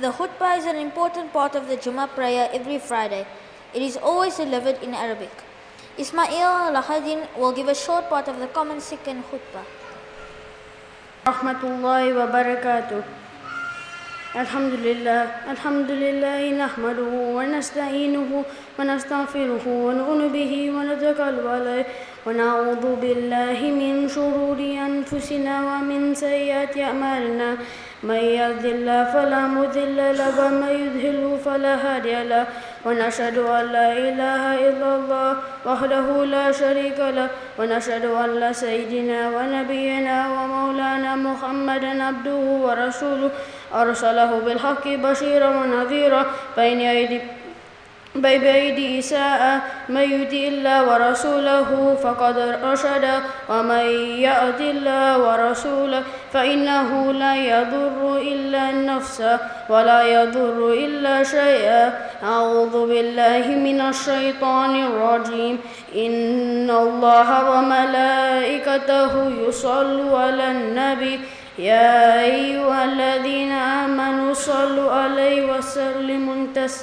The khutbah is an important part of the Jummah prayer every Friday. It is always delivered in Arabic. Ismail Lahadin will give a short part of the common second khutbah. Rahmatullahi wa barakatuh. الحمد لله الحمد لله نحمده ونستعينه ونستغفره ونؤمن به ونتوكل عليه. ونعوذ بالله من شرور أنفسنا ومن سيئات أعمالنا. من يهد الله فلا مضل له ومن يضلل فلا هادي له. ونشهد أن لا إله إلا الله وحده لا شريك له. ونشهد أن سيدنا ونبينا محمدا عبده ورسوله أرسله بالحق بشيرا ونذيرا بين أيدي بأيدي إساءة من يؤتي الله ورسوله فقد رشد ومن يأت الله ورسوله فإنه لا يضر إلا النفس ولا يضر إلا شيئا أعوذ بالله من الشيطان الرجيم. إن الله وملائكته يصلوا على النبي. يا أيها الذين آمنوا صلوا عليه وسلموا تسليما.